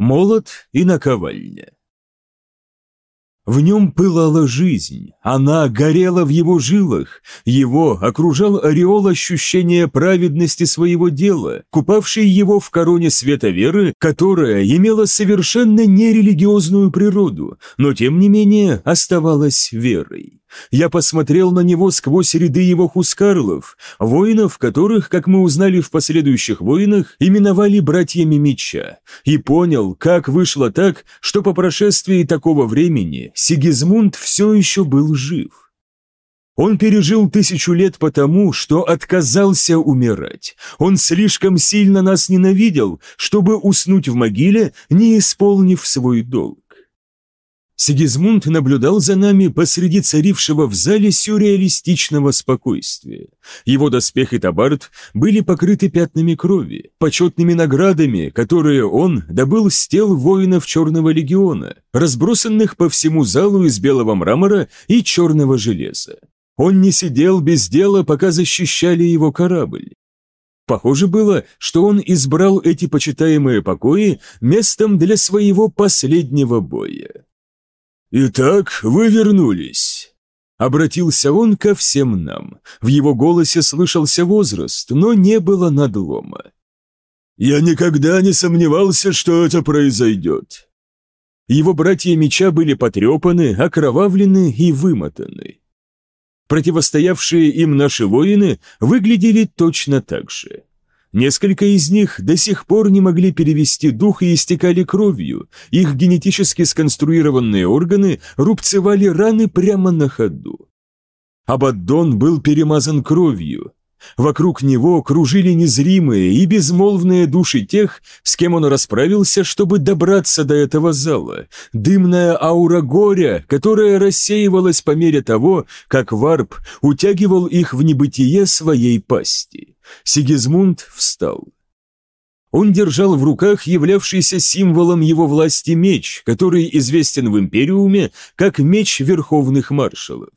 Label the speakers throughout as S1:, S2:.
S1: Молот и наковальня. В нем пылала жизнь, она горела в его жилах, его окружал ореол ощущения праведности своего дела, купавший его в короне света веры, которая имела совершенно нерелигиозную природу, но тем не менее оставалась верой. Я посмотрел на него сквозь ряды его хускарлов, воинов, которых, как мы узнали в последующих войнах, именовали братьями меча, и понял, как вышло так, что по прошествии такого времени Сигизмунд все еще был жив. Он пережил тысячу лет потому, что отказался умирать. Он слишком сильно нас ненавидел, чтобы уснуть в могиле, не исполнив свой долг. Сигизмунд наблюдал за нами посреди царившего в зале сюрреалистичного спокойствия. Его доспех и табард были покрыты пятнами крови, почетными наградами, которые он добыл с тел воинов Черного легиона, разбросанных по всему залу из белого мрамора и черного железа. Он не сидел без дела, пока защищали его корабль. Похоже было, что он избрал эти почитаемые покои местом для своего последнего боя.
S2: «Итак, вы вернулись!»
S1: Обратился он ко всем нам. В его голосе слышался возраст, но не было надлома.
S2: «Я никогда не сомневался, что это произойдет!»
S1: Его братья меча были потрепаны, окровавлены и вымотаны. Противостоявшие им наши воины выглядели точно так же. Несколько из них до сих пор не могли перевести дух и истекали кровью, их генетически сконструированные органы рубцевали раны прямо на ходу. Абаддон был перемазан кровью. Вокруг него кружили незримые и безмолвные души тех, с кем он расправился, чтобы добраться до этого зала, дымная аура горя, которая рассеивалась по мере того, как варп утягивал их в небытие своей пасти. Сигизмунд встал. Он держал в руках являвшийся символом его власти меч, который известен в Империуме как меч верховных маршалов.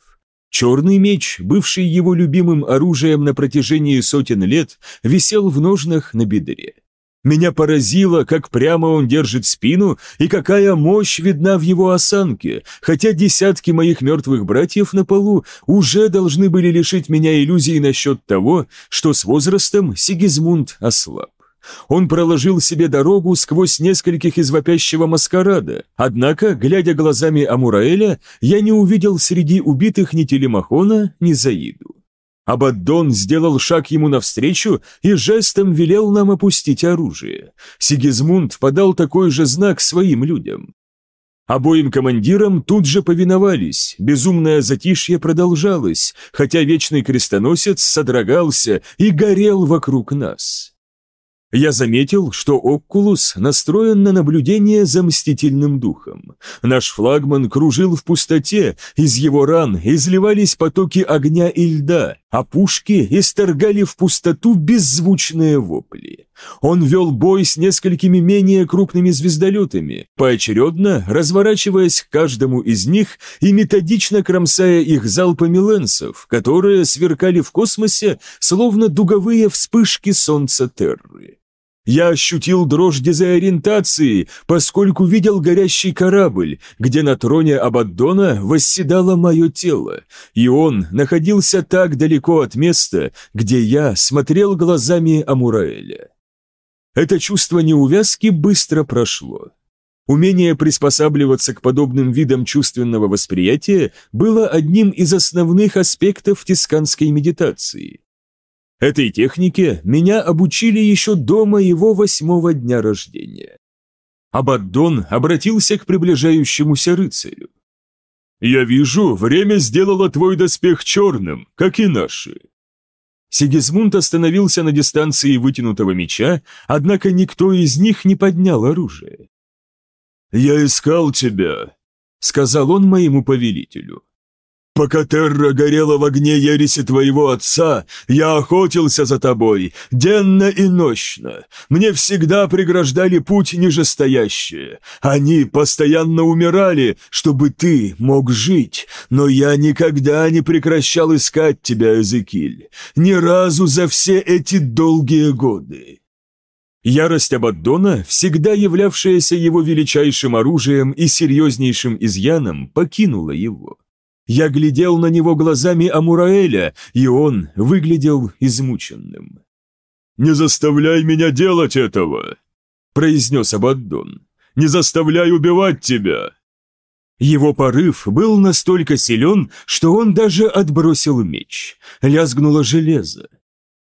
S1: Черный меч, бывший его любимым оружием на протяжении сотен лет, висел в ножнах на бедре. Меня поразило, как прямо он держит спину и какая мощь видна в его осанке, хотя десятки моих мертвых братьев на полу уже должны были лишить меня иллюзий насчет того, что с возрастом Сигизмунд ослаб. Он проложил себе дорогу сквозь нескольких из вопящего маскарада, однако, глядя глазами Амураэля, я не увидел среди убитых ни Телемахона, ни Заиду. Абаддон сделал шаг ему навстречу и жестом велел нам опустить оружие. Сигизмунд подал такой же знак своим людям. Обоим командирам тут же повиновались, безумное затишье продолжалось, хотя вечный крестоносец содрогался и горел вокруг нас. Я заметил, что Оккулус настроен на наблюдение за мстительным духом. Наш флагман кружил в пустоте, из его ран изливались потоки огня и льда, а пушки исторгали в пустоту беззвучные вопли. Он вел бой с несколькими менее крупными звездолетами, поочередно разворачиваясь к каждому из них и методично кромсая их залпами ленсов, которые сверкали в космосе, словно дуговые вспышки солнца Терры. Я ощутил дрожь дезориентации, поскольку видел горящий корабль, где на троне Абаддона восседало мое тело, и он находился так далеко от места, где я смотрел глазами Амураэля. Это чувство неувязки быстро прошло. Умение приспосабливаться к подобным видам чувственного восприятия было одним из основных аспектов тисканской медитации. Этой технике меня обучили еще до моего восьмого дня рождения. Абаддон обратился к приближающемуся рыцарю.
S2: «Я вижу, время сделало твой доспех черным, как и наши».
S1: Сигизмунд остановился на дистанции вытянутого меча, однако никто из них не поднял оружие.
S2: «Я искал тебя», — сказал он моему повелителю. Пока Терра горела в огне ереси твоего отца, я охотился за тобой, денно и нощно. Мне всегда преграждали путь нижестоящие. Они постоянно умирали, чтобы ты мог жить, но я никогда не прекращал искать тебя, Эзекиль, ни разу за все эти долгие годы.
S1: Ярость Абаддона, всегда являвшаяся его величайшим оружием и серьезнейшим изъяном, покинула его. Я глядел на него глазами Амураэля, и он выглядел измученным.
S2: «Не заставляй меня делать этого!» – произнес Абаддон. «Не заставляй убивать тебя!»
S1: Его порыв был настолько силен, что он даже отбросил меч. Лязгнуло железо.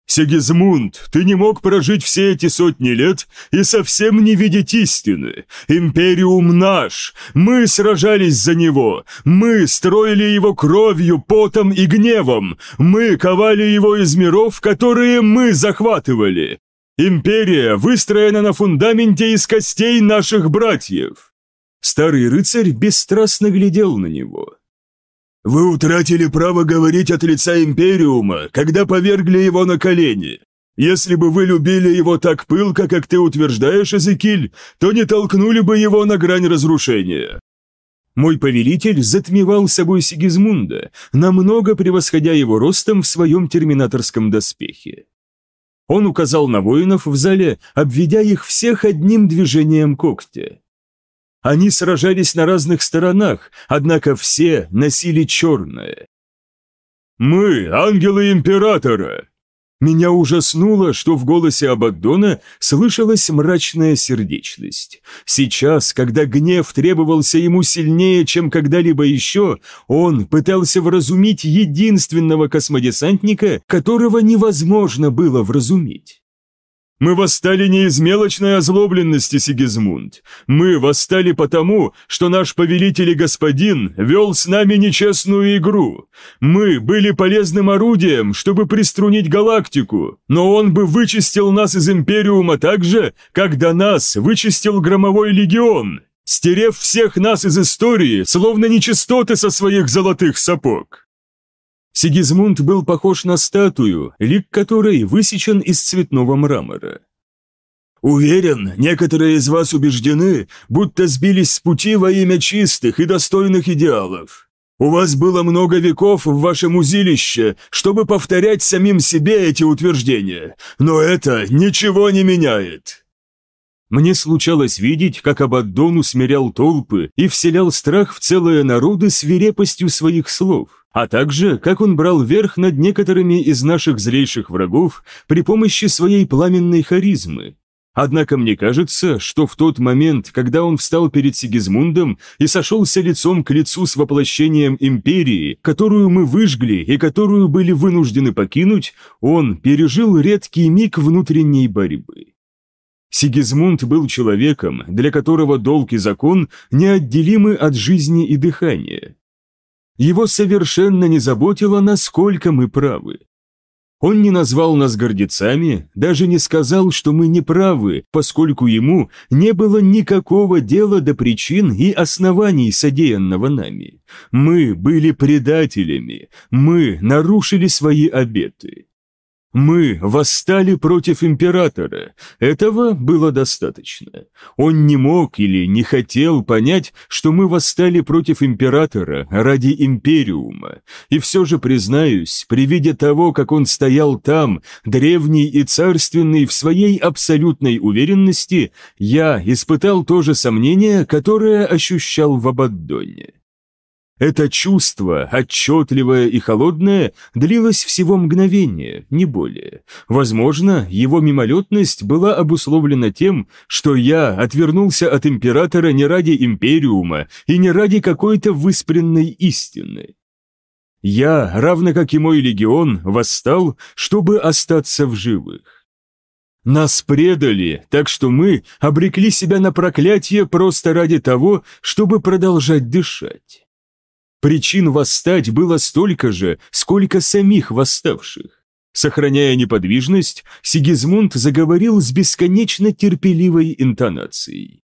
S2: «Сигизмунд, ты не мог прожить все эти сотни лет и совсем не видеть истины. Империум наш, мы сражались за него, мы строили его кровью, потом и гневом, мы ковали его из миров, которые мы захватывали. Империя выстроена на фундаменте из костей наших братьев».
S1: Старый рыцарь бесстрастно глядел на него.
S2: Вы утратили право говорить от лица Империума, когда повергли его на колени. Если бы вы любили его так пылко, как ты утверждаешь, Эзекиль, то не толкнули бы его на грань разрушения».
S1: Мой повелитель затмевал собой Сигизмунда, намного превосходя его ростом в своем терминаторском доспехе. Он указал на воинов в зале, обведя их всех одним движением когтя. Они сражались на разных сторонах, однако все носили черное.
S2: «Мы – ангелы Императора!»
S1: Меня ужаснуло, что в голосе Абаддона слышалась мрачная сердечность. Сейчас, когда гнев требовался ему сильнее, чем когда-либо еще, он пытался вразумить единственного космодесантника, которого невозможно было вразумить.
S2: Мы восстали не из мелочной озлобленности, Сигизмунд. Мы восстали потому, что наш повелитель и господин вел с нами нечестную игру. Мы были полезным орудием, чтобы приструнить галактику, но он бы вычистил нас из Империума так же, как до нас вычистил Громовой Легион, стерев всех нас из истории, словно нечистоты со своих золотых сапог.
S1: Сигизмунд был похож на статую, лик которой высечен из цветного мрамора.
S2: «Уверен, некоторые из вас убеждены, будто сбились с пути во имя чистых и достойных идеалов. У вас было много веков в вашем узилище, чтобы повторять самим себе эти утверждения, но это ничего не меняет».
S1: Мне случалось видеть, как Абаддон усмирял толпы и вселял страх в целые народы свирепостью своих слов а также как он брал верх над некоторыми из наших злейших врагов при помощи своей пламенной харизмы. Однако мне кажется, что в тот момент, когда он встал перед Сигизмундом и сошелся лицом к лицу с воплощением империи, которую мы выжгли и которую были вынуждены покинуть, он пережил редкий миг внутренней борьбы. Сигизмунд был человеком, для которого долг и закон неотделимы от жизни и дыхания. Его совершенно не заботило, насколько мы правы. Он не назвал нас гордецами, даже не сказал, что мы не правы, поскольку ему не было никакого дела до причин и оснований содеянного нами. Мы были предателями, мы нарушили свои обеты. Мы восстали против императора. Этого было достаточно. Он не мог или не хотел понять, что мы восстали против императора ради империума. И все же, признаюсь, при виде того, как он стоял там, древний и царственный в своей абсолютной уверенности, я испытал то же сомнение, которое ощущал в Абаддоне. Это чувство, отчетливое и холодное, длилось всего мгновение, не более. Возможно, его мимолетность была обусловлена тем, что я отвернулся от императора не ради империума и не ради какой-то выспренной истины. Я, равно как и мой легион, восстал, чтобы остаться в живых. Нас предали, так что мы обрекли себя на проклятие просто ради того, чтобы продолжать дышать. Причин восстать было столько же, сколько самих восставших. Сохраняя неподвижность, Сигизмунд заговорил с бесконечно терпеливой интонацией.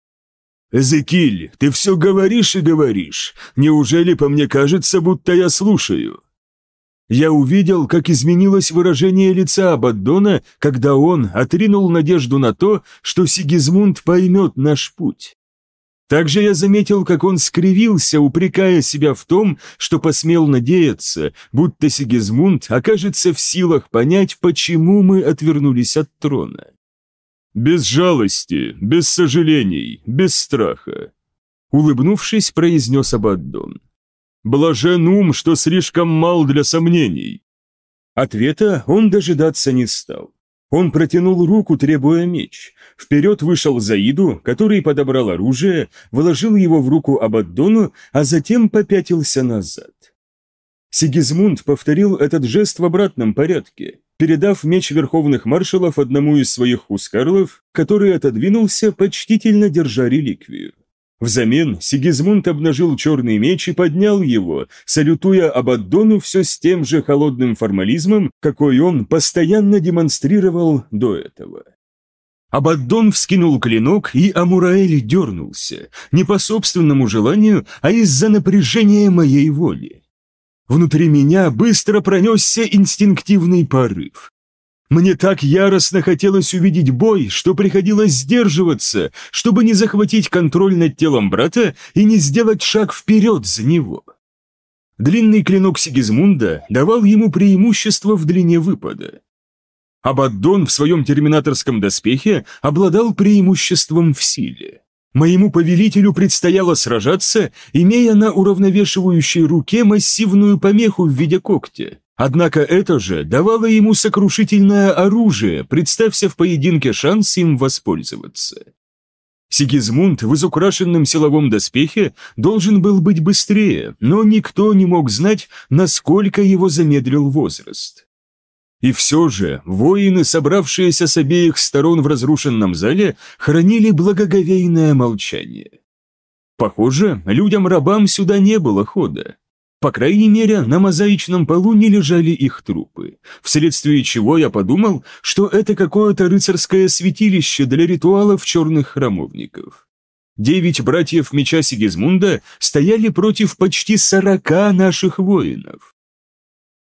S2: «Эзекиль, ты все говоришь и говоришь. Неужели по мне кажется, будто я слушаю?»
S1: Я увидел, как изменилось выражение лица Абаддона, когда он отринул надежду на то, что Сигизмунд поймет наш путь. Также я заметил, как он скривился, упрекая себя в том, что посмел надеяться, будто Сигизмунд окажется в силах понять, почему мы отвернулись от трона. Без жалости, без сожалений, без страха. Улыбнувшись, произнес Абаддон. Блажен ум, что слишком мал для сомнений. Ответа он дожидаться не стал. Он протянул руку, требуя меч. Вперед вышел Заиду, который подобрал оружие, вложил его в руку Абаддону, а затем попятился назад. Сигизмунд повторил этот жест в обратном порядке, передав меч верховных маршалов одному из своих хускарлов, который отодвинулся, почтительно держа реликвию. Взамен Сигизмунд обнажил черный меч и поднял его, салютуя Абаддону все с тем же холодным формализмом, какой он постоянно демонстрировал до этого. Абаддон вскинул клинок, и Амураэль дернулся, не по собственному желанию, а из-за напряжения моей воли. Внутри меня быстро пронесся инстинктивный порыв. Мне так яростно хотелось увидеть бой, что приходилось сдерживаться, чтобы не захватить контроль над телом брата и не сделать шаг вперед за него. Длинный клинок Сигизмунда давал ему преимущество в длине выпада. Абаддон в своем терминаторском доспехе обладал преимуществом в силе. Моему повелителю предстояло сражаться, имея на уравновешивающей руке массивную помеху в виде когтя. Однако это же давало ему сокрушительное оружие, представься в поединке шанс им воспользоваться. Сигизмунд в изукрашенном силовом доспехе должен был быть быстрее, но никто не мог знать, насколько его замедлил возраст. И все же воины, собравшиеся с обеих сторон в разрушенном зале, хранили благоговейное молчание. Похоже, людям-рабам сюда не было хода. По крайней мере, на мозаичном полу не лежали их трупы, вследствие чего я подумал, что это какое-то рыцарское святилище для ритуалов черных храмовников. Девять братьев меча Сигизмунда стояли против почти сорока наших воинов.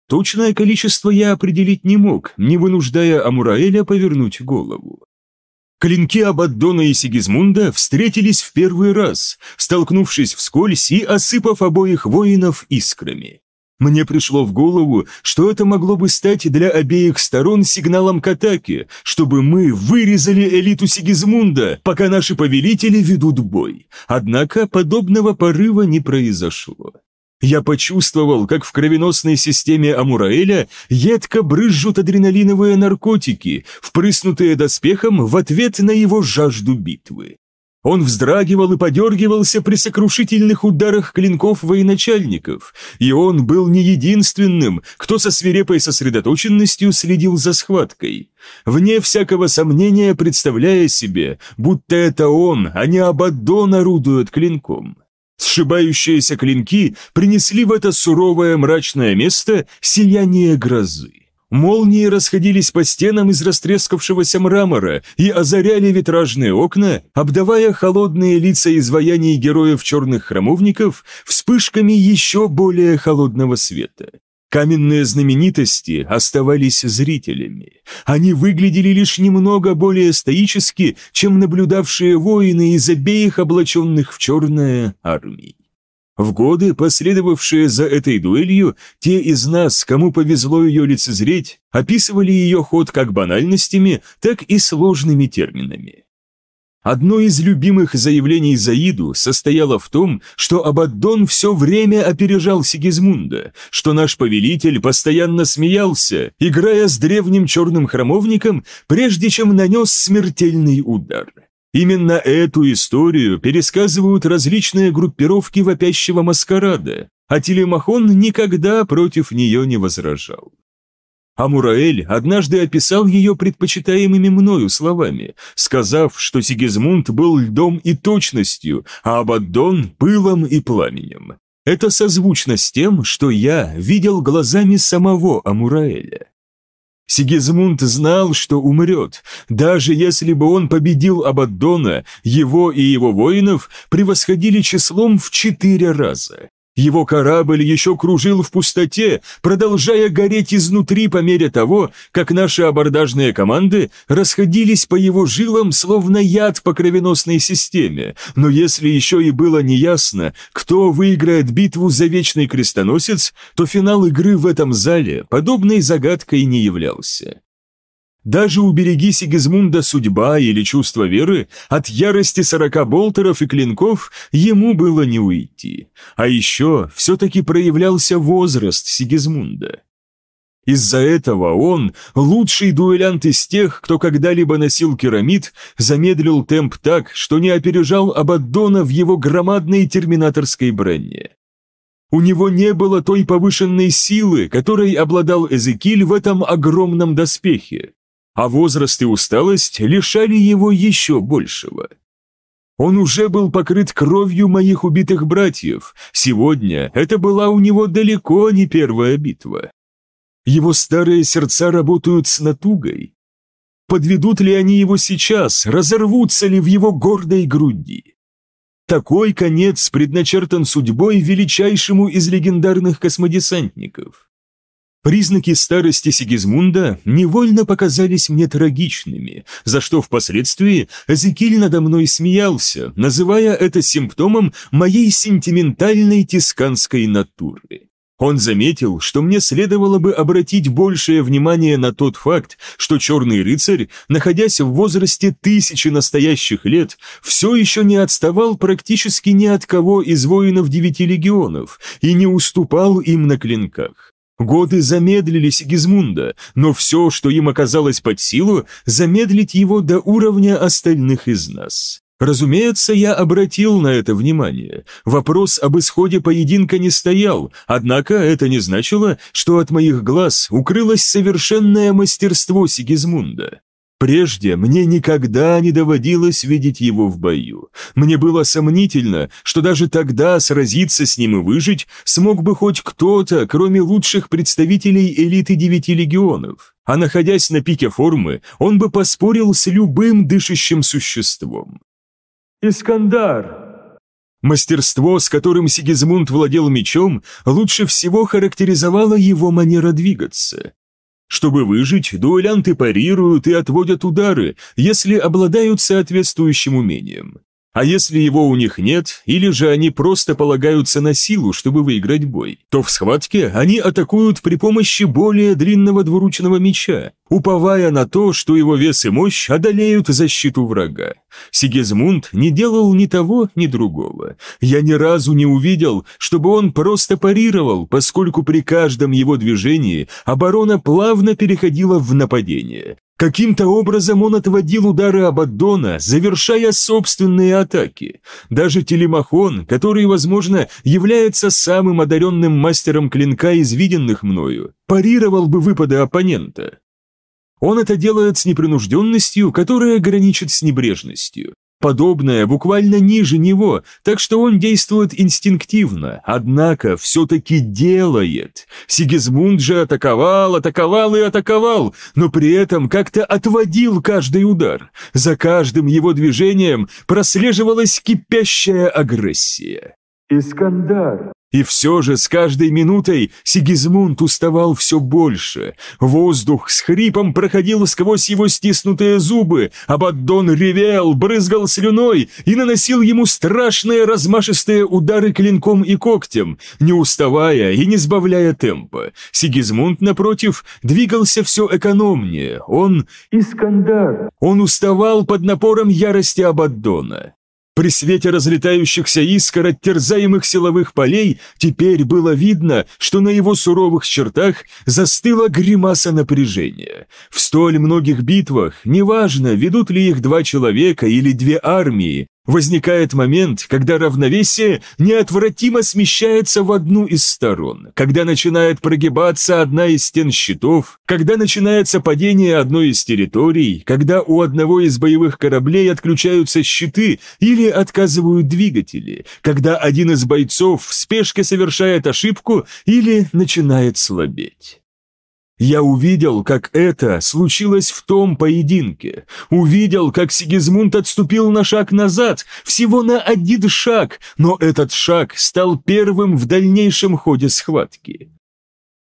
S1: Точное количество я определить не мог, не вынуждая Амураэля повернуть голову. Клинки Абаддона и Сигизмунда встретились в первый раз, столкнувшись вскользь и осыпав обоих воинов искрами. Мне пришло в голову, что это могло бы стать для обеих сторон сигналом к атаке, чтобы мы вырезали элиту Сигизмунда, пока наши повелители ведут бой. Однако подобного порыва не произошло. Я почувствовал, как в кровеносной системе Амураэля едко брызжут адреналиновые наркотики, впрыснутые доспехом в ответ на его жажду битвы. Он вздрагивал и подергивался при сокрушительных ударах клинков военачальников, и он был не единственным, кто со свирепой сосредоточенностью следил за схваткой, вне всякого сомнения представляя себе, будто это он, а не Абаддон орудует клинком. Сшибающиеся клинки принесли в это суровое мрачное место сияние грозы. Молнии расходились по стенам из растрескавшегося мрамора и озаряли витражные окна, обдавая холодные лица изваяний героев черных храмовников вспышками еще более холодного света. Каменные знаменитости оставались зрителями. Они выглядели лишь немного более стоически, чем наблюдавшие воины из обеих облаченных в черное армий. В годы, последовавшие за этой дуэлью, те из нас, кому повезло ее лицезреть, описывали ее ход как банальностями, так и сложными терминами. Одно из любимых заявлений Заиду состояло в том, что Абаддон все время опережал Сигизмунда, что наш повелитель постоянно смеялся, играя с древним черным храмовником, прежде чем нанес смертельный удар. Именно эту историю пересказывают различные группировки вопящего маскарада, а Телемахон никогда против нее не возражал. Амураэль однажды описал ее предпочитаемыми мною словами, сказав, что Сигизмунд был льдом и точностью, а Абаддон – пылом и пламенем. Это созвучно с тем, что я видел глазами самого Амураэля. Сигизмунд знал, что умрет, даже если бы он победил Абаддона, его и его воинов превосходили числом в четыре раза. Его корабль еще кружил в пустоте, продолжая гореть изнутри по мере того, как наши абордажные команды расходились по его жилам, словно яд по кровеносной системе. Но если еще и было неясно, кто выиграет битву за Вечный Крестоносец, то финал игры в этом зале подобной загадкой не являлся. Даже убереги Сигизмунда судьба или чувство веры, от ярости сорока болтеров и клинков ему было не уйти. А еще все-таки проявлялся возраст Сигизмунда. Из-за этого он, лучший дуэлянт из тех, кто когда-либо носил керамид, замедлил темп так, что не опережал Абаддона в его громадной терминаторской броне. У него не было той повышенной силы, которой обладал Эзекиль в этом огромном доспехе, а возраст и усталость лишали его еще большего. Он уже был покрыт кровью моих убитых братьев, сегодня это была у него далеко не первая битва. Его старые сердца работают с натугой. Подведут ли они его сейчас, разорвутся ли в его гордой груди? Такой конец предначертан судьбой величайшему из легендарных космодесантников. Признаки старости Сигизмунда невольно показались мне трагичными, за что впоследствии Эзекиль надо мной смеялся, называя это симптомом моей сентиментальной тисканской натуры. Он заметил, что мне следовало бы обратить большее внимание на тот факт, что черный рыцарь, находясь в возрасте тысячи настоящих лет, все еще не отставал практически ни от кого из воинов девяти легионов и не уступал им на клинках. Годы замедлили Сигизмунда, но все, что им оказалось под силу, замедлить его до уровня остальных из нас. Разумеется, я обратил на это внимание. Вопрос об исходе поединка не стоял, однако это не значило, что от моих глаз укрылось совершенное мастерство Сигизмунда. Прежде мне никогда не доводилось видеть его в бою. Мне было сомнительно, что даже тогда сразиться с ним и выжить смог бы хоть кто-то, кроме лучших представителей элиты девяти легионов. А находясь на пике формы, он бы поспорил с любым дышащим существом. «Искандар!» Мастерство, с которым Сигизмунд владел мечом, лучше всего характеризовало его манера двигаться. Чтобы выжить, дуэлянты парируют и отводят удары, если обладают соответствующим умением. А если его у них нет, или же они просто полагаются на силу, чтобы выиграть бой, то в схватке они атакуют при помощи более длинного двуручного меча, уповая на то, что его вес и мощь одолеют защиту врага. Сигизмунд не делал ни того, ни другого. Я ни разу не увидел, чтобы он просто парировал, поскольку при каждом его движении оборона плавно переходила в нападение. Каким-то образом он отводил удары Абаддона, завершая собственные атаки. Даже Телемахон, который, возможно, является самым одаренным мастером клинка из виденных мною, парировал бы выпады оппонента. Он это делает с непринужденностью, которая граничит с небрежностью. Подобное буквально ниже него, так что он действует инстинктивно, однако все-таки делает. Сигизмунд же атаковал, атаковал и атаковал, но при этом как-то отводил каждый удар. За каждым его движением прослеживалась кипящая агрессия. «Искандар!» И все же с каждой минутой Сигизмунд уставал все больше. Воздух с хрипом проходил сквозь его стиснутые зубы, Абаддон ревел, брызгал слюной и наносил ему страшные размашистые удары клинком и когтем, не уставая и не сбавляя темпа. Сигизмунд, напротив, двигался все экономнее. Он... Искандар! Он уставал под напором ярости Абаддона. При свете разлетающихся искр от терзаемых силовых полей теперь было видно, что на его суровых чертах застыла гримаса напряжения. В столь многих битвах, неважно, ведут ли их два человека или две армии, Возникает момент, когда равновесие неотвратимо смещается в одну из сторон, когда начинает прогибаться одна из стен щитов, когда начинается падение одной из территорий, когда у одного из боевых кораблей отключаются щиты или отказывают двигатели, когда один из бойцов в спешке совершает ошибку или начинает слабеть. Я увидел, как это случилось в том поединке. Увидел, как Сигизмунд отступил на шаг назад, всего на один шаг, но этот шаг стал первым в дальнейшем ходе схватки.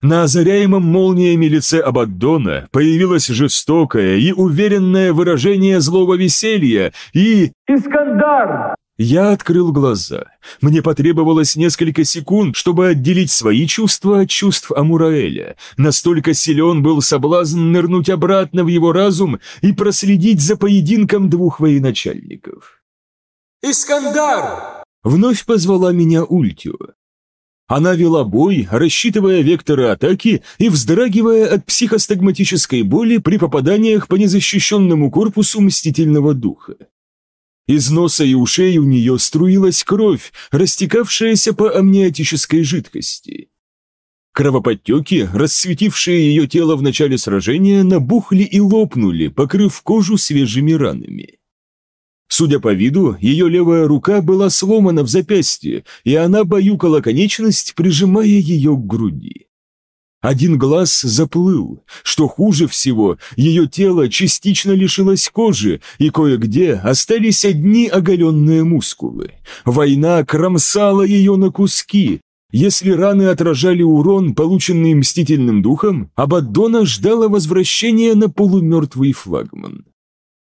S1: На озаряемом молниями лице Абаддона появилось жестокое и уверенное выражение злого веселья и «Искандар!» Я открыл глаза. Мне потребовалось несколько секунд, чтобы отделить свои чувства от чувств Амураэля. Настолько силен был соблазн нырнуть обратно в его разум и проследить за поединком двух военачальников.
S3: «Искандар!»
S1: Вновь позвала меня Ультио. Она вела бой, рассчитывая векторы атаки и вздрагивая от психостагматической боли при попаданиях по незащищенному корпусу мстительного духа. Из носа и ушей у нее струилась кровь, растекавшаяся по амниотической жидкости. Кровоподтеки, расцветившие ее тело в начале сражения, набухли и лопнули, покрыв кожу свежими ранами. Судя по виду, ее левая рука была сломана в запястье, и она баюкала конечность, прижимая ее к груди. Один глаз заплыл. Что хуже всего, ее тело частично лишилось кожи, и кое-где остались одни оголенные мускулы. Война кромсала ее на куски. Если раны отражали урон, полученный мстительным духом, Абаддона ждала возвращения на полумертвый флагман.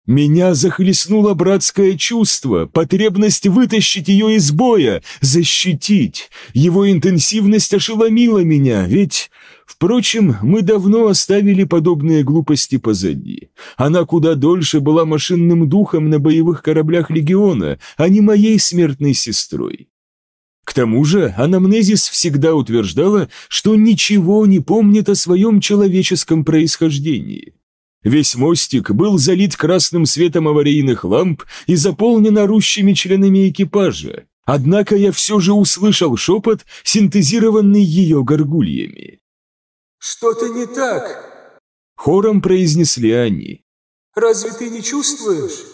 S1: Меня захлестнуло братское чувство, потребность вытащить ее из боя, защитить. Его интенсивность ошеломила меня, ведь Впрочем, мы давно оставили подобные глупости позади. Она куда дольше была машинным духом на боевых кораблях Легиона, а не моей смертной сестрой. К тому же анамнезис всегда утверждала, что ничего не помнит о своем человеческом происхождении. Весь мостик был залит красным светом аварийных ламп и заполнен орущими членами экипажа, однако я все же услышал шепот, синтезированный ее горгульями.
S3: «Что-то не так!»
S1: Хором произнесли они.
S3: «Разве ты не чувствуешь?»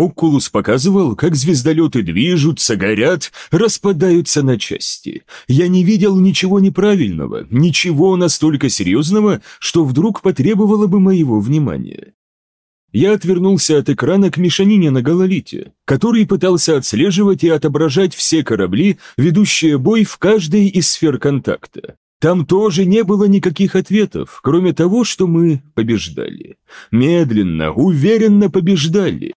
S1: Окулус показывал, как звездолеты движутся, горят, распадаются на части. Я не видел ничего неправильного, ничего настолько серьезного, что вдруг потребовало бы моего внимания. Я отвернулся от экрана к мешанине на гололите, который пытался отслеживать и отображать все корабли, ведущие бой в каждой из сфер контакта. Там тоже не было никаких ответов, кроме того, что мы побеждали. Медленно, уверенно побеждали.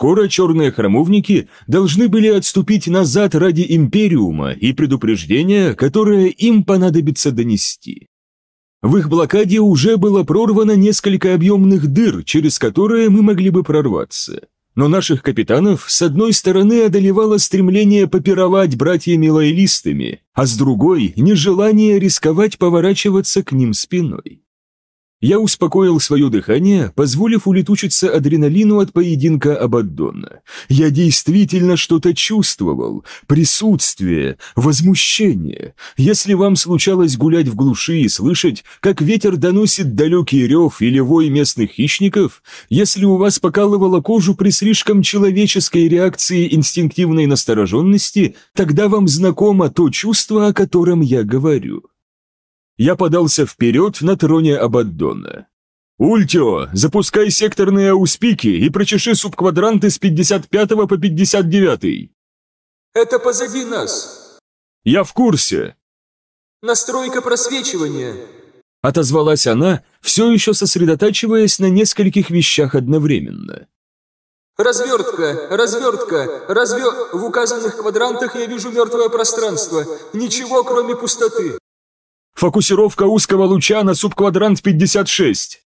S1: Скоро черные храмовники должны были отступить назад ради Империума и предупреждения, которое им понадобится донести. В их блокаде уже было прорвано несколько объемных дыр, через которые мы могли бы прорваться но наших капитанов с одной стороны одолевало стремление попировать братьями лоялистами, а с другой – нежелание рисковать поворачиваться к ним спиной. Я успокоил свое дыхание, позволив улетучиться адреналину от поединка Абаддона. Я действительно что-то чувствовал. Присутствие, возмущение. Если вам случалось гулять в глуши и слышать, как ветер доносит далекий рев или вой местных хищников, если у вас покалывало кожу при слишком человеческой реакции инстинктивной настороженности, тогда вам знакомо то чувство, о котором я говорю я подался вперед на троне Абаддона. «Ультио, запускай секторные ауспики и прочеши субквадранты с 55 по 59».
S3: «Это позади нас».
S1: «Я в курсе».
S3: «Настройка просвечивания», —
S1: отозвалась она, все еще сосредотачиваясь на нескольких вещах одновременно.
S3: «Развертка, развертка, разве... В указанных квадрантах я вижу мертвое пространство. Ничего, кроме пустоты.
S1: Фокусировка узкого луча на субквадрант 56.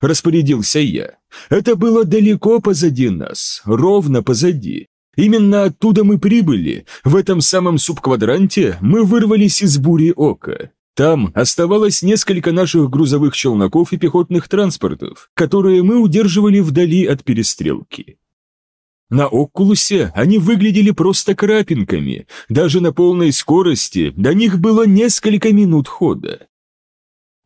S1: Распорядился я. Это было далеко позади нас, ровно позади. Именно оттуда мы прибыли. В этом самом субквадранте мы вырвались из бури ока. Там оставалось несколько наших грузовых челноков и пехотных транспортов, которые мы удерживали вдали от перестрелки. На Окулусе они выглядели просто крапинками, даже на полной скорости до них было несколько минут хода.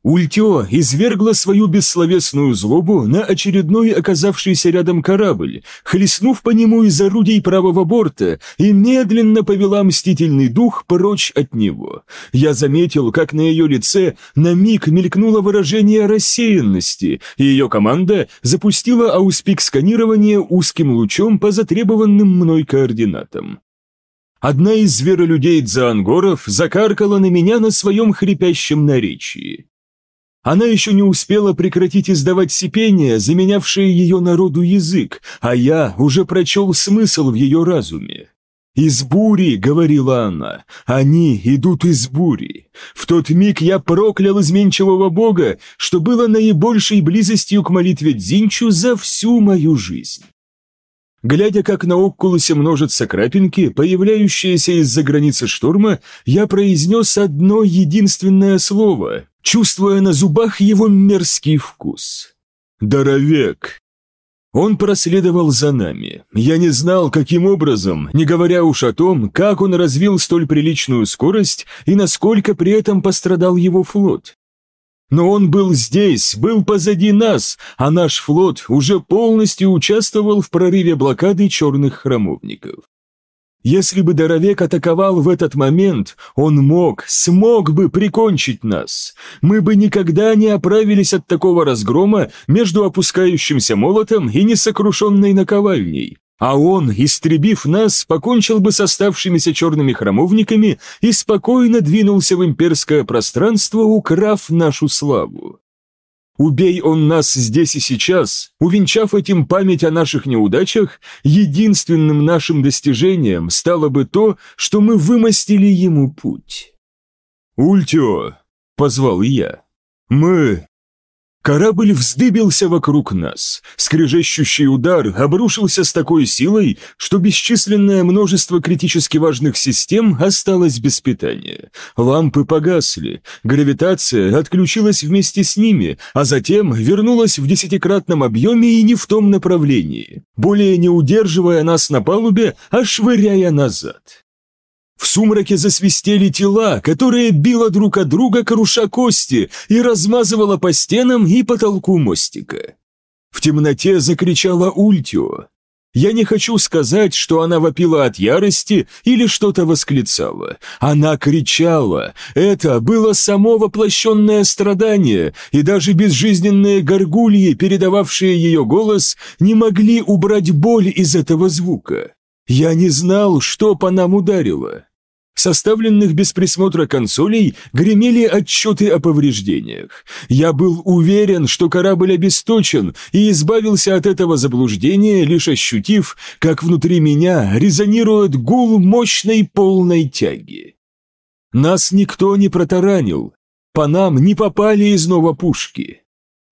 S1: Ультио извергла свою бессловесную злобу на очередной оказавшийся рядом корабль, хлестнув по нему из орудий правого борта и медленно повела мстительный дух прочь от него. Я заметил, как на ее лице на миг мелькнуло выражение рассеянности, и ее команда запустила ауспик сканирования узким лучом по затребованным мной координатам. Одна из зверолюдей Дзаангоров закаркала на меня на своем хрипящем наречии. Она еще не успела прекратить издавать сипение, заменявшее ее народу язык, а я уже прочел смысл в ее разуме. «Из бури», — говорила она, — «они идут из бури». В тот миг я проклял изменчивого бога, что было наибольшей близостью к молитве Дзинчу за всю мою жизнь. Глядя, как на окулусе множатся крапинки, появляющиеся из-за границы шторма, я произнес одно единственное слово, чувствуя на зубах его мерзкий вкус. «Даровек». Он проследовал за нами. Я не знал, каким образом, не говоря уж о том, как он развил столь приличную скорость и насколько при этом пострадал его флот. Но он был здесь, был позади нас, а наш флот уже полностью участвовал в прорыве блокады черных храмовников. Если бы Доровек атаковал в этот момент, он мог, смог бы прикончить нас. Мы бы никогда не оправились от такого разгрома между опускающимся молотом и несокрушенной наковальней. А он, истребив нас, покончил бы с оставшимися черными храмовниками и спокойно двинулся в имперское пространство, украв нашу славу. Убей он нас здесь и сейчас, увенчав этим память о наших неудачах, единственным нашим достижением стало бы то, что мы вымостили ему путь. «Ультио!» — позвал я. «Мы Корабль вздыбился вокруг нас. Скрежещущий удар обрушился с такой силой, что бесчисленное множество критически важных систем осталось без питания. Лампы погасли, гравитация отключилась вместе с ними, а затем вернулась в десятикратном объеме и не в том направлении, более не удерживая нас на палубе, а швыряя назад. В сумраке засвистели тела, которые било друг от друга, круша кости, и размазывала по стенам и потолку мостика. В темноте закричала Ультио. Я не хочу сказать, что она вопила от ярости или что-то восклицала. Она кричала. Это было само воплощенное страдание, и даже безжизненные горгульи, передававшие ее голос, не могли убрать боль из этого звука. Я не знал, что по нам ударило составленных без присмотра консолей, гремели отчеты о повреждениях. Я был уверен, что корабль обесточен, и избавился от этого заблуждения, лишь ощутив, как внутри меня резонирует гул мощной полной тяги. Нас никто не протаранил, по нам не попали из новопушки.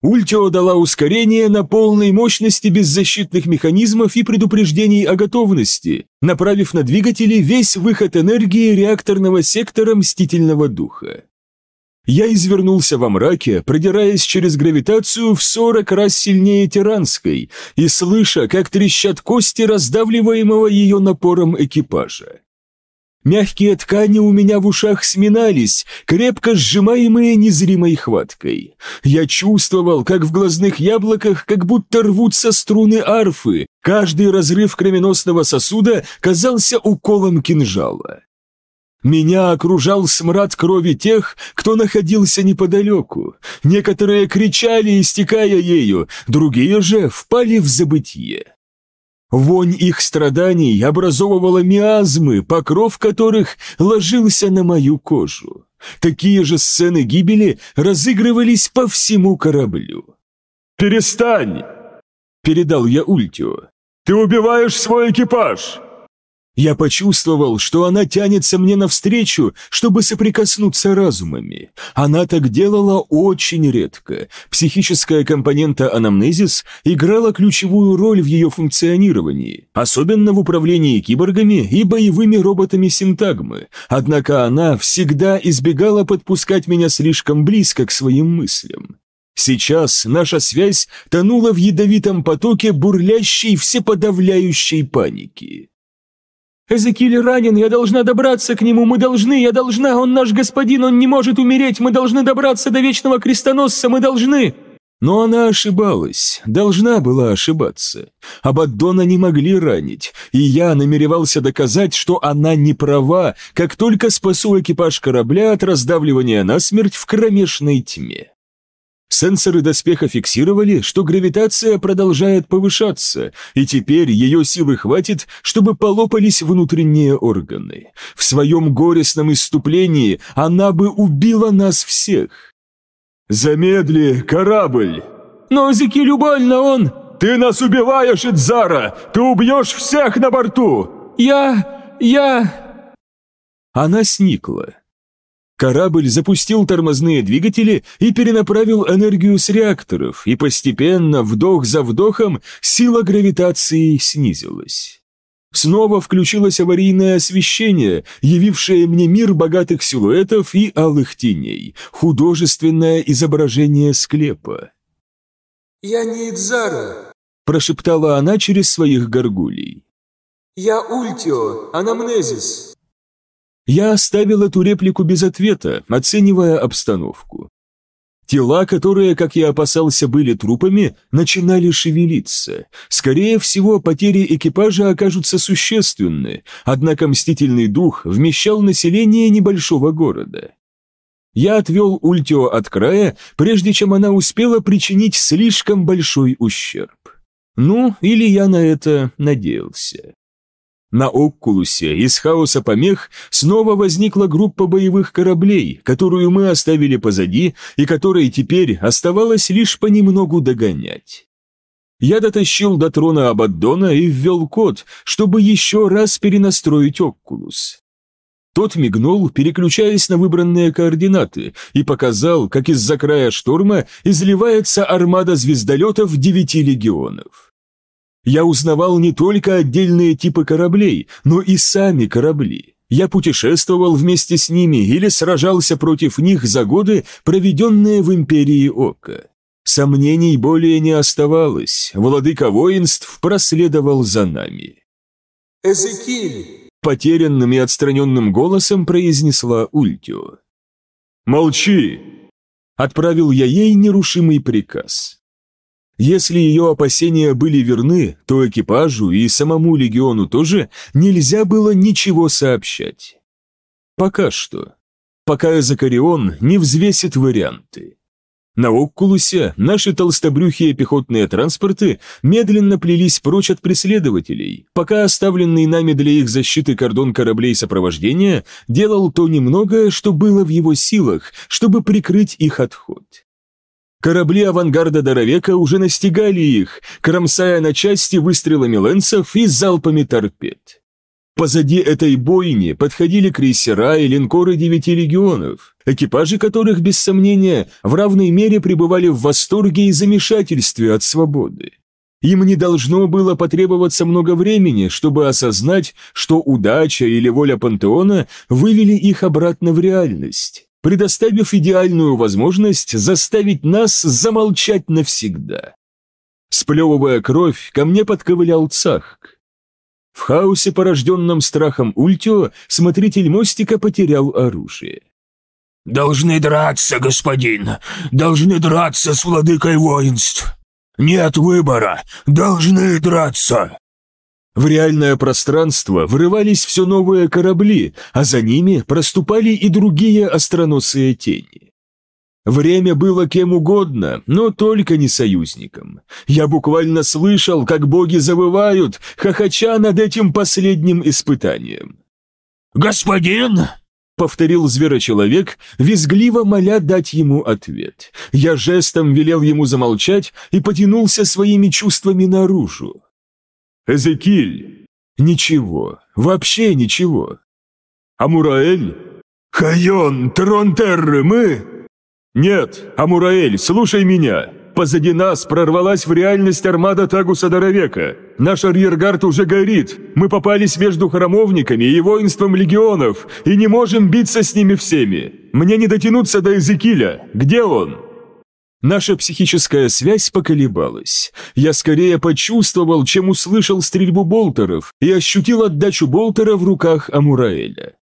S1: Ультио дала ускорение на полной мощности без защитных механизмов и предупреждений о готовности, направив на двигатели весь выход энергии реакторного сектора Мстительного Духа. Я извернулся во мраке, продираясь через гравитацию в сорок раз сильнее тиранской и слыша, как трещат кости раздавливаемого ее напором экипажа. Мягкие ткани у меня в ушах сминались, крепко сжимаемые незримой хваткой. Я чувствовал, как в глазных яблоках как будто рвутся струны арфы. Каждый разрыв кровеносного сосуда казался уколом кинжала. Меня окружал смрад крови тех, кто находился неподалеку. Некоторые кричали, истекая ею, другие же впали в забытье. Вонь их страданий образовывала миазмы, покров которых ложился на мою кожу. Такие же сцены гибели разыгрывались по всему кораблю.
S2: «Перестань!» – передал я Ультио. «Ты убиваешь свой экипаж!»
S1: Я почувствовал, что она тянется мне навстречу, чтобы соприкоснуться разумами. Она так делала очень редко. Психическая компонента анамнезис играла ключевую роль в ее функционировании, особенно в управлении киборгами и боевыми роботами синтагмы. Однако она всегда избегала подпускать меня слишком близко к своим мыслям. Сейчас наша связь тонула в ядовитом потоке бурлящей всеподавляющей паники.
S3: «Эзекиль ранен, я должна добраться к нему, мы должны, я должна, он наш господин, он не может умереть, мы должны добраться до Вечного Крестоносца, мы должны!»
S1: Но она ошибалась, должна была ошибаться. Абаддона не могли ранить, и я намеревался доказать, что она не права, как только спасу экипаж корабля от раздавливания насмерть в кромешной тьме. Сенсоры доспеха фиксировали, что гравитация продолжает повышаться, и теперь ее силы хватит, чтобы полопались внутренние органы. В своем горестном иступлении она бы убила нас всех.
S2: «Замедли корабль!»
S3: «Но Эзекилю больно, он...»
S2: «Ты нас убиваешь, Идзара! Ты убьешь всех на борту!»
S3: «Я... я...»
S1: Она сникла. Корабль запустил тормозные двигатели и перенаправил энергию с реакторов, и постепенно, вдох за вдохом, сила гравитации снизилась. Снова включилось аварийное освещение, явившее мне мир богатых силуэтов и алых теней, художественное изображение склепа.
S3: «Я не Идзара», –
S1: прошептала она через своих горгулей.
S3: «Я Ультио, анамнезис».
S1: Я оставил эту реплику без ответа, оценивая обстановку. Тела, которые, как я опасался, были трупами, начинали шевелиться. Скорее всего, потери экипажа окажутся существенны, однако мстительный дух вмещал население небольшого города. Я отвел Ультио от края, прежде чем она успела причинить слишком большой ущерб. Ну, или я на это надеялся. На Оккулусе из хаоса помех снова возникла группа боевых кораблей, которую мы оставили позади и которой теперь оставалось лишь понемногу догонять. Я дотащил до трона Абаддона и ввел код, чтобы еще раз перенастроить Оккулус. Тот мигнул, переключаясь на выбранные координаты, и показал, как из-за края шторма изливается армада звездолетов девяти легионов. Я узнавал не только отдельные типы кораблей, но и сами корабли. Я путешествовал вместе с ними или сражался против них за годы, проведенные в Империи Ока. Сомнений более не оставалось, владыка воинств проследовал за нами.
S3: «Эзекиль!»
S1: потерянным и отстраненным голосом произнесла Ультио.
S2: «Молчи!»
S1: Отправил я ей нерушимый приказ. Если ее опасения были верны, то экипажу и самому легиону тоже нельзя было ничего сообщать. Пока что. Пока Эзокарион не взвесит варианты. На Оккулусе наши толстобрюхие пехотные транспорты медленно плелись прочь от преследователей, пока оставленный нами для их защиты кордон кораблей сопровождения делал то немногое, что было в его силах, чтобы прикрыть их отход. Корабли авангарда Доровека уже настигали их, кромсая на части выстрелами лэнсов и залпами торпед. Позади этой бойни подходили крейсера и линкоры девяти легионов, экипажи которых, без сомнения, в равной мере пребывали в восторге и замешательстве от свободы. Им не должно было потребоваться много времени, чтобы осознать, что удача или воля пантеона вывели их обратно в реальность, предоставив идеальную возможность заставить нас замолчать навсегда. Сплевывая кровь, ко мне подковылял Цахк. В хаосе, порожденном страхом Ультио, смотритель мостика потерял оружие.
S4: «Должны драться, господин! Должны драться с владыкой воинств! Нет выбора! Должны драться!»
S1: В реальное пространство врывались все новые корабли, а за ними проступали и другие остроносые тени. Время было кем угодно, но только не союзником. Я буквально слышал, как боги завывают, хохоча над этим последним испытанием.
S4: «Господин!»
S1: — повторил зверочеловек, визгливо моля дать ему ответ. Я жестом велел ему замолчать и потянулся своими чувствами наружу.
S2: «Эзекиль!»
S1: «Ничего, вообще ничего».
S2: «Амураэль?» «Хайон, трон Терры, мы...» «Нет, Амураэль, слушай меня! Позади нас прорвалась в реальность армада Тагуса Доровека. Наш арьергард уже горит. Мы попались между храмовниками и воинством легионов и не можем биться с ними всеми. Мне не дотянуться до Эзекиля. Где он?»
S1: Наша психическая связь поколебалась. Я скорее почувствовал, чем услышал стрельбу болтеров и ощутил отдачу болтера в руках Амураэля.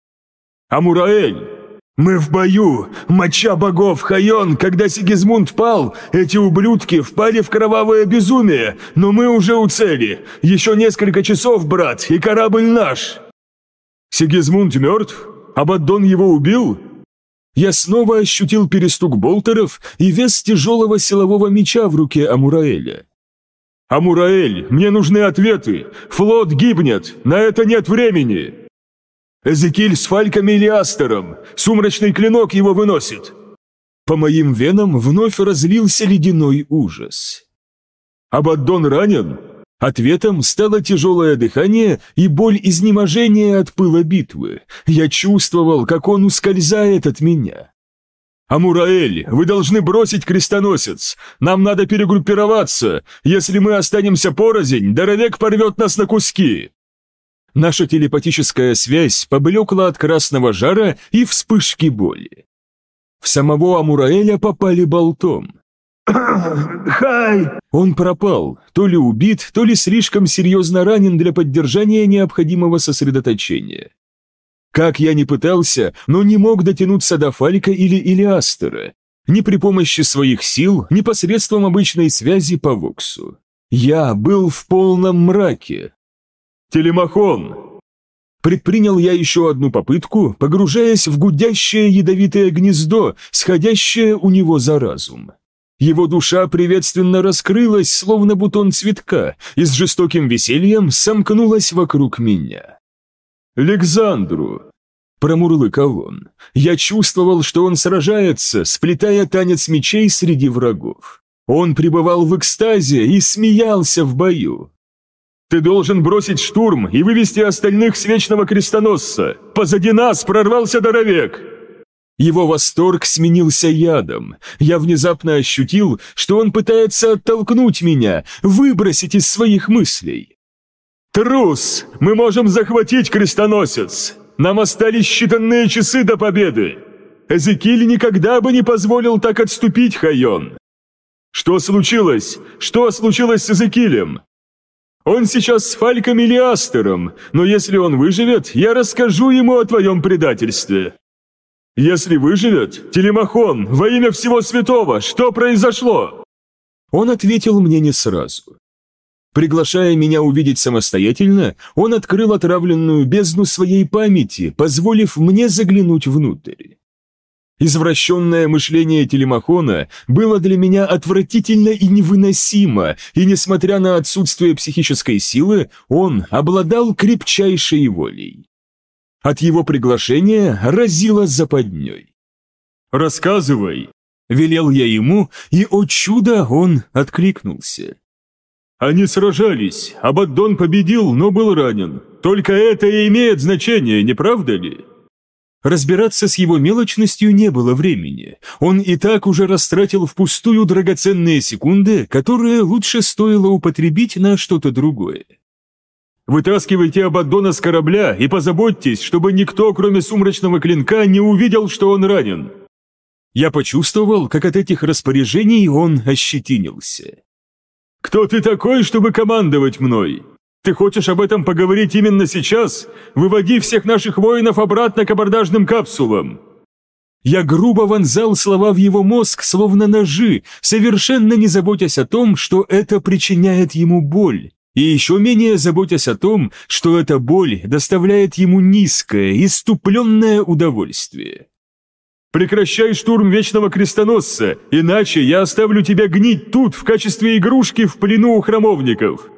S2: «Амураэль!» «Мы в бою! Моча богов, Хайон! Когда Сигизмунд пал, эти ублюдки впали в кровавое безумие, но мы уже у цели! Еще несколько часов, брат, и корабль наш!» «Сигизмунд мертв? Абаддон его убил?»
S1: Я снова ощутил перестук болтеров и вес тяжелого силового меча в руке Амураэля.
S2: «Амураэль, мне нужны ответы! Флот гибнет! На это нет времени!» Эзекиль с фальками или астером. Сумрачный клинок его выносит.
S1: По моим венам вновь разлился ледяной ужас. «Абаддон ранен?» Ответом стало тяжелое дыхание и боль изнеможения от пыла битвы. Я чувствовал, как он ускользает от меня. «Амураэль, вы должны бросить крестоносец! Нам надо перегруппироваться! Если мы останемся порознь, Доровек порвет нас на куски!» Наша телепатическая связь поблекла от красного жара и вспышки боли. В самого Амураэля попали болтом.
S2: «Хай!»
S1: Он пропал, то ли убит, то ли слишком серьезно ранен для поддержания необходимого сосредоточения. Как я ни пытался, но не мог дотянуться до Фалька или Илиастера, ни при помощи своих сил, ни посредством обычной связи по Воксу. Я был в полном мраке. «Телемахон!» Предпринял я еще одну попытку, погружаясь в гудящее ядовитое гнездо, сходящее у него за разум. Его душа приветственно раскрылась, словно бутон цветка, и с жестоким весельем сомкнулась вокруг меня. «Лександру!» – промурлыкал он. Я чувствовал, что он сражается, сплетая танец мечей среди врагов. Он пребывал в экстазе и смеялся в бою. «Ты должен бросить штурм и вывести остальных с Вечного Крестоносца! Позади нас прорвался Доровек!» Его восторг сменился ядом. Я внезапно ощутил, что он пытается оттолкнуть меня, выбросить из своих мыслей. «Трус! Мы можем захватить крестоносец! Нам остались считанные часы до победы! Эзекиль никогда бы не позволил так отступить, Хайон!» «Что случилось? Что случилось с Эзекилем?» «Он сейчас с Фальком или Астером, но если он выживет, я расскажу ему о твоем предательстве!» «Если выживет, Телемахон, во имя всего святого, что произошло?» Он ответил мне не сразу. Приглашая меня увидеть самостоятельно, он открыл отравленную бездну своей памяти, позволив мне заглянуть внутрь. Извращенное мышление Телемахона было для меня отвратительно и невыносимо, и, несмотря на отсутствие психической силы, он обладал крепчайшей волей. От его приглашения разило западней. «Рассказывай!» – велел я ему, и, о чудо, он откликнулся. Они сражались, Абаддон победил, но был ранен. Только это и имеет значение, не правда ли? Разбираться с его мелочностью не было времени. Он и так уже растратил впустую драгоценные секунды, которые лучше стоило употребить на что-то другое. Вытаскивайте Абаддона с корабля и позаботьтесь, чтобы никто, кроме сумрачного клинка, не увидел, что он ранен. Я почувствовал, как от этих распоряжений он ощетинился. «Кто ты такой, чтобы командовать мной? Ты хочешь об этом поговорить именно сейчас? Выводи всех наших воинов обратно к абордажным капсулам!» Я грубо вонзал слова в его мозг, словно ножи, совершенно не заботясь о том, что это причиняет ему боль, и еще менее заботясь о том, что эта боль доставляет ему низкое, иступленное удовольствие. «Прекращай штурм Вечного Крестоносца, иначе я оставлю тебя гнить тут в качестве игрушки в плену у храмовников.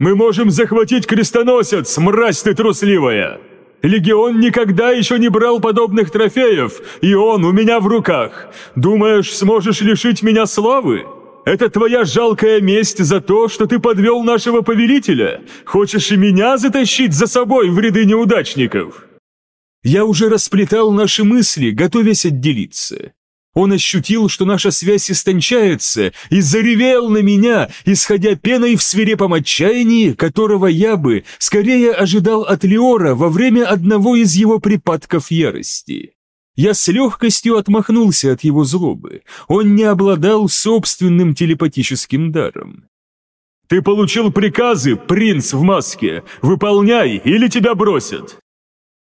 S1: Мы можем захватить Крестоносец, мразь ты трусливая! Легион никогда еще не брал подобных трофеев, и он у меня в руках. Думаешь, сможешь лишить меня славы?» Это твоя жалкая месть за то, что ты подвел нашего повелителя? Хочешь и меня затащить за собой в ряды неудачников?» Я уже расплетал наши мысли, готовясь отделиться. Он ощутил, что наша связь истончается, и заревел на меня, исходя пеной в свирепом отчаянии, которого я бы скорее ожидал от Леора во время одного из его припадков ярости. Я с легкостью отмахнулся от его злобы. Он не обладал собственным телепатическим даром. «Ты получил приказы, принц в маске! Выполняй, или тебя бросят!»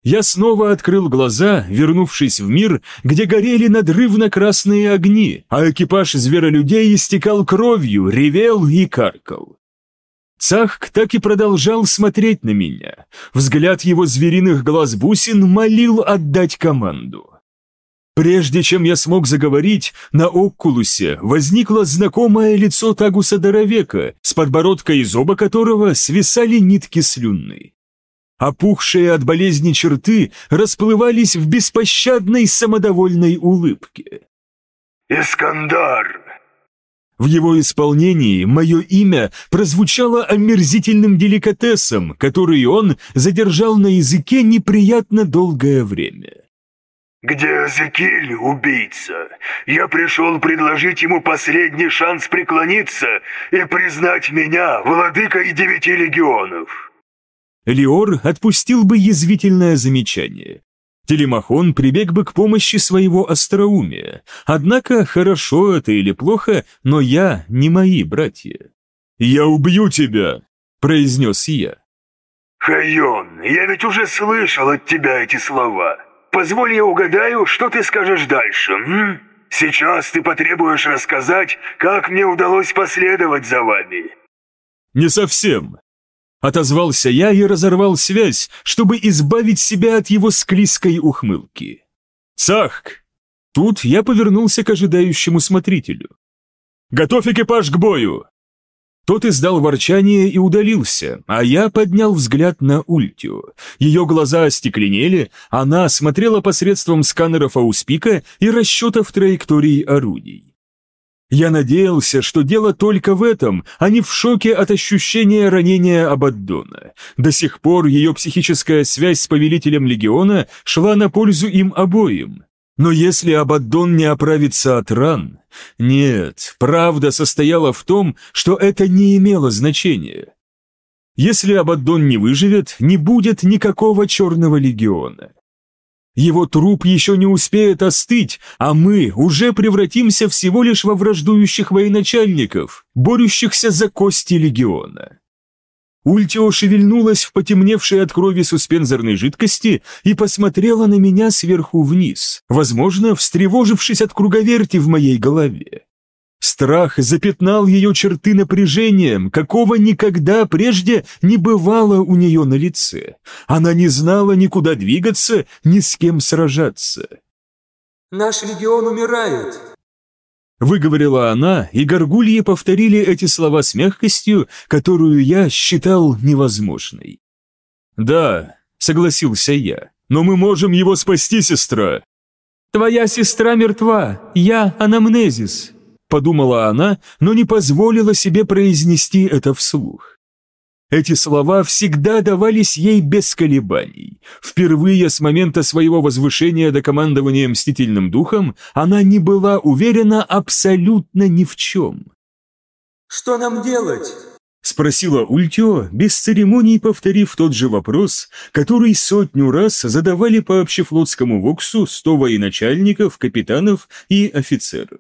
S1: Я снова открыл глаза, вернувшись в мир, где горели надрывно красные огни, а экипаж зверолюдей истекал кровью, ревел и каркал. Цахк так и продолжал смотреть на меня. Взгляд его звериных глаз бусин молил отдать команду. Прежде чем я смог заговорить, на Оккулусе возникло знакомое лицо Тагуса Доровека, с подбородка из оба которого свисали нитки слюнны. Опухшие от болезни черты расплывались в беспощадной самодовольной улыбке.
S4: Искандар!»
S1: В его исполнении мое имя прозвучало омерзительным деликатесом, который он задержал на языке неприятно долгое время.
S4: «Где Зекиль, убийца? Я пришел предложить ему последний шанс преклониться и признать меня владыкой девяти легионов».
S1: Леор отпустил бы язвительное замечание. Телемахон прибег бы к помощи своего остроумия. Однако, хорошо это или плохо, но я не мои братья. «Я убью тебя!» – произнес я.
S4: «Хайон, я ведь уже слышал от тебя эти слова. Позволь я угадаю, что ты скажешь дальше, м? Сейчас ты потребуешь рассказать, как мне удалось последовать за вами».
S1: «Не совсем. Отозвался я и разорвал связь, чтобы избавить себя от его склизкой ухмылки. «Цахк!» Тут я повернулся к ожидающему смотрителю. «Готовь экипаж к бою!» Тот издал ворчание и удалился, а я поднял взгляд на Ультию. Ее глаза остекленели, она смотрела посредством сканеров ауспика и расчетов траекторий орудий. Я надеялся, что дело только в этом, а не в шоке от ощущения ранения Абаддона. До сих пор ее психическая связь с повелителем легиона шла на пользу им обоим. Но если Абаддон не оправится от ран... Нет, правда состояла в том, что это не имело значения. Если Абаддон не выживет, не будет никакого Черного легиона. Его труп еще не успеет остыть, а мы уже превратимся всего лишь во враждующих военачальников, борющихся за кости легиона. Ультио шевельнулась в потемневшей от крови суспензорной жидкости и посмотрела на меня сверху вниз, возможно, встревожившись от круговерти в моей голове. Страх запятнал ее черты напряжением, какого никогда прежде не бывало у нее на лице. Она не знала никуда двигаться, ни с кем сражаться.
S3: «Наш легион умирает», —
S1: выговорила она, и горгульи повторили эти слова с мягкостью, которую я считал невозможной. «Да», — согласился я, — «но мы можем его спасти, сестра».
S3: «Твоя сестра мертва, я анамнезис»,
S1: подумала она, но не позволила себе произнести это вслух. Эти слова всегда давались ей без колебаний. Впервые с момента своего возвышения до командования Мстительным Духом она не была уверена абсолютно ни в чем.
S3: «Что нам делать?»
S1: — спросила Ультио, без церемоний повторив тот же вопрос, который сотню раз задавали по общефлотскому воксу сто военачальников, капитанов и офицеров.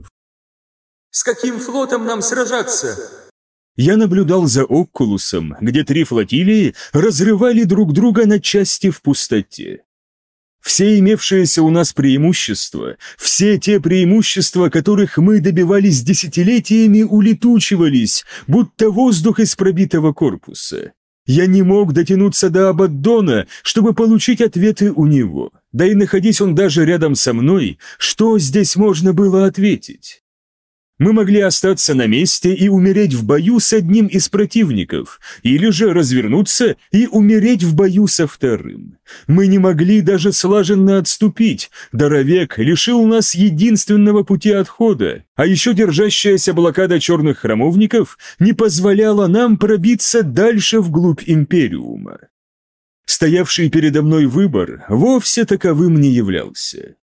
S3: С каким флотом нам сражаться?»
S1: Я наблюдал за Оккулусом, где три флотилии разрывали друг друга на части в пустоте. Все имевшиеся у нас преимущества, все те преимущества, которых мы добивались десятилетиями, улетучивались, будто воздух из пробитого корпуса. Я не мог дотянуться до Абаддона, чтобы получить ответы у него. Да и находясь он даже рядом со мной, что здесь можно было ответить? Мы могли остаться на месте и умереть в бою с одним из противников, или же развернуться и умереть в бою со вторым. Мы не могли даже слаженно отступить, Доровек лишил нас единственного пути отхода, а еще держащаяся блокада черных храмовников не позволяла нам пробиться дальше вглубь Империума. Стоявший передо мной выбор вовсе таковым не являлся.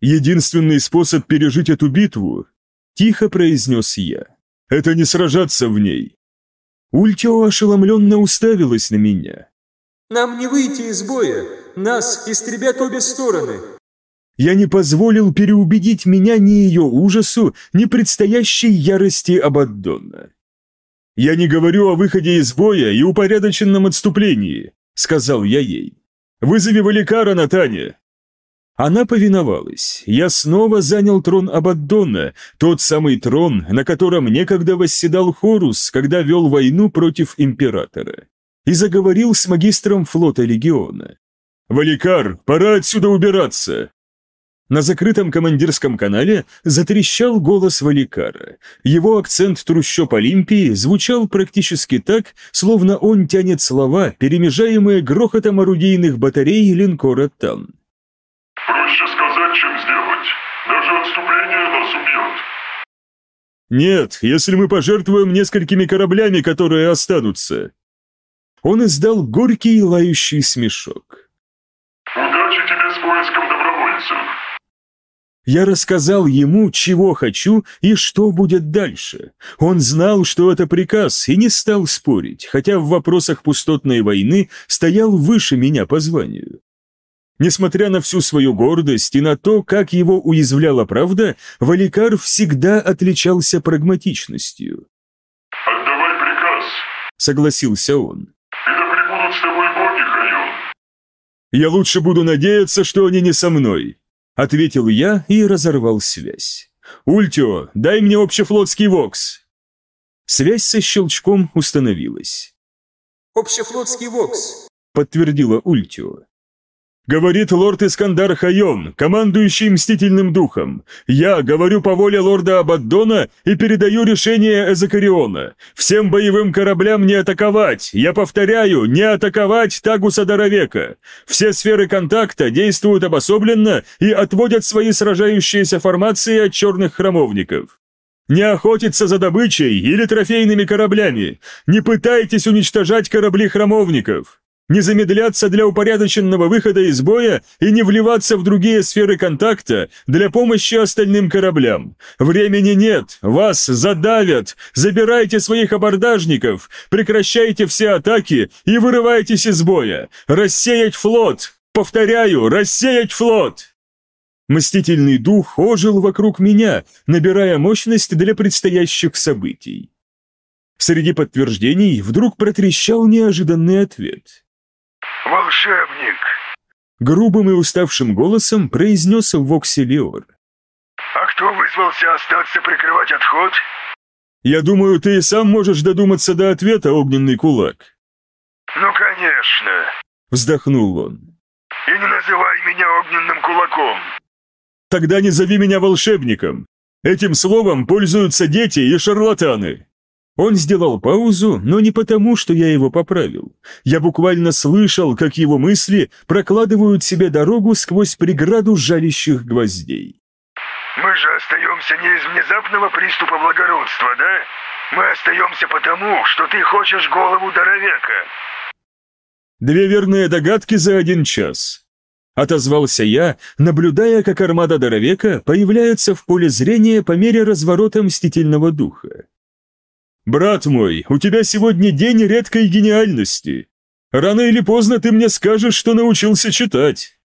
S1: Единственный способ пережить эту битву Тихо произнес я. «Это не сражаться в ней!» Ультио ошеломленно уставилась на меня.
S3: «Нам не выйти из боя! Нас истребят обе стороны!»
S1: Я не позволил переубедить меня ни ее ужасу, ни предстоящей ярости Абаддона. «Я не говорю о выходе из боя и упорядоченном отступлении», — сказал я ей. «Вызови Валикара, Натаня!» Она повиновалась. Я снова занял трон Абаддона, тот самый трон, на котором некогда восседал Хорус, когда вел войну против императора. И заговорил с магистром флота легиона. «Валикар, пора отсюда убираться!» На закрытом командирском канале затрещал голос Валикара. Его акцент трущоб Олимпии звучал практически так, словно он тянет слова, перемежаемые грохотом орудийных батарей линкора «Тан».
S5: Проще сказать, чем сделать. Даже отступление нас убьет.
S1: «Нет, если мы пожертвуем несколькими кораблями, которые останутся». Он издал горький лающий смешок.
S5: «Удачи тебе с поиском добровольцев!»
S1: Я рассказал ему, чего хочу и что будет дальше. Он знал, что это приказ, и не стал спорить, хотя в вопросах пустотной войны стоял выше меня по званию. Несмотря на всю свою гордость и на то, как его уязвляла правда, Валикар всегда отличался прагматичностью.
S5: «Отдавай приказ!»
S1: — согласился он.
S5: «И да пребудут с тобой боги, Хайон!»
S1: «Я лучше буду надеяться, что они не со мной», Ответил я и разорвал связь. «Ультио, дай мне общефлотский вокс!» Связь со щелчком установилась.
S3: «Общефлотский вокс», —
S1: подтвердила Ультио. Говорит лорд Искандар Хайон, командующий Мстительным Духом. Я говорю по воле лорда Абаддона и передаю решение Эзокариона. Всем боевым кораблям не атаковать. Я повторяю, не атаковать Тагуса Доровека. Все сферы контакта действуют обособленно и отводят свои сражающиеся формации от черных храмовников. Не охотиться за добычей или трофейными кораблями. Не пытайтесь уничтожать корабли храмовников не замедляться для упорядоченного выхода из боя и не вливаться в другие сферы контакта для помощи остальным кораблям. Времени нет, вас задавят, забирайте своих абордажников, прекращайте все атаки и вырывайтесь из боя. Рассеять флот! Повторяю, рассеять флот! Мстительный дух ожил вокруг меня, набирая мощность для предстоящих событий. Среди подтверждений вдруг протрещал неожиданный ответ.
S4: «Волшебник!»
S1: Грубым и уставшим голосом произнес Вокселиор.
S4: «А кто вызвался остаться прикрывать отход?»
S1: «Я думаю, ты и сам можешь додуматься до ответа, огненный кулак».
S4: «Ну, конечно!»
S1: Вздохнул он.
S4: «И не называй меня огненным кулаком!»
S1: «Тогда не зови меня волшебником. Этим словом пользуются дети и шарлатаны». Он сделал паузу, но не потому, что я его поправил. Я буквально слышал, как его мысли прокладывают себе дорогу сквозь преграду жалящих гвоздей.
S4: «Мы же остаемся не из внезапного приступа благородства, да? Мы остаемся потому, что ты хочешь голову Доровека».
S1: «Две верные догадки за один час», — отозвался я, наблюдая, как армада Доровека появляется в поле зрения по мере разворота Мстительного Духа. «Брат мой, у тебя сегодня день редкой гениальности. Рано или поздно ты мне скажешь, что научился читать».